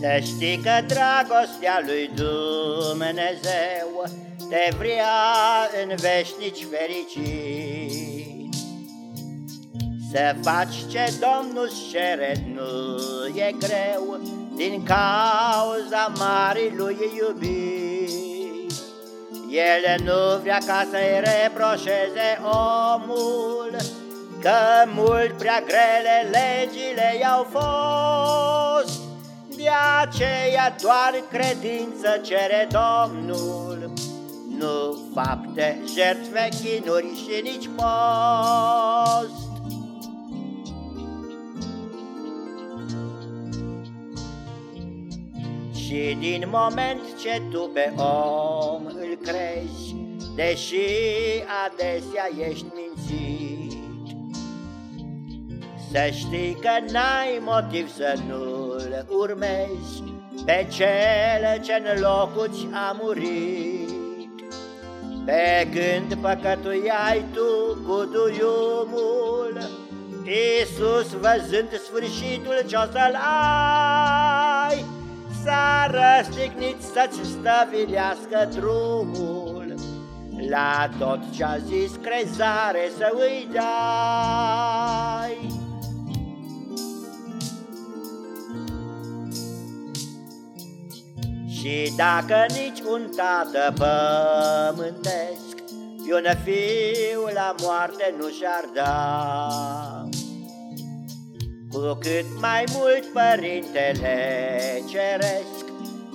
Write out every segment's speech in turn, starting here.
Să știi că dragostea lui Dumnezeu Te vrea în veșnici fericit. Să faci ce Domnul cere nu e greu Din cauza marii lui iubit El nu vrea ca să-i reproșeze omul Că mult prea grele legile i-au fost De aceea doar credință cere Domnul. Nu fapte, jertfe, chinuri și nici post. Și din moment ce tu pe om îl crezi Deși adesea ești mințit să știi că n-ai motiv să nu-l urmezi. Pe cel ce-n locul a murit. Pe când păcătuiai tu cu duiumul Iisus văzând sfârșitul ce-o să-l ai S-a răstignit să-ți stăvilească drumul. La tot ce-a zis crezare să îi dai Și dacă nici un tată pământesc un fiu la moarte nu și-ar da Cu cât mai mult părintele ceresc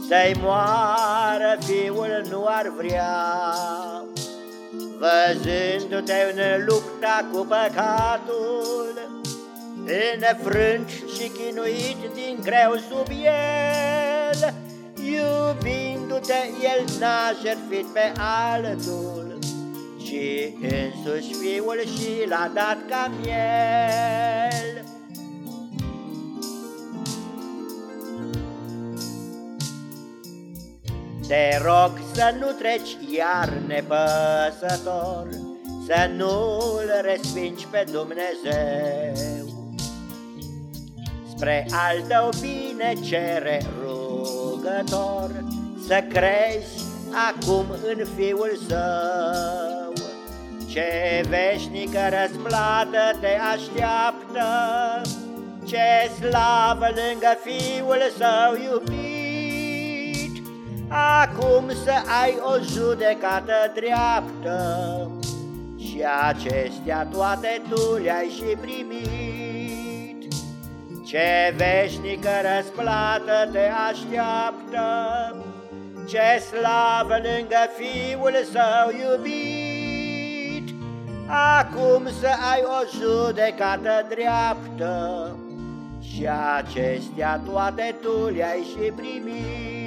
Să-i moară fiul nu ar vrea. Văzându-te în lupta cu păcatul Înfrânt și chinuit din greu sub el Iubindu-te, el n-a jertfit pe altul, Ci însuși fiul și l-a dat ca miel. Te rog să nu treci iar nepăsător, Să nu-L respingi pe Dumnezeu. Spre al tău bine cere rugător Să crezi acum în Fiul Său. Ce veșnică răsplată te așteaptă Ce slavă lângă Fiul Său iubit. Acum să ai o judecată dreaptă Și acestea toate tu le-ai și primit Ce veșnică răsplată te așteaptă Ce slavă lângă Fiul Său iubit. Acum să ai o judecată dreaptă Și acestea toate tu le-ai și primit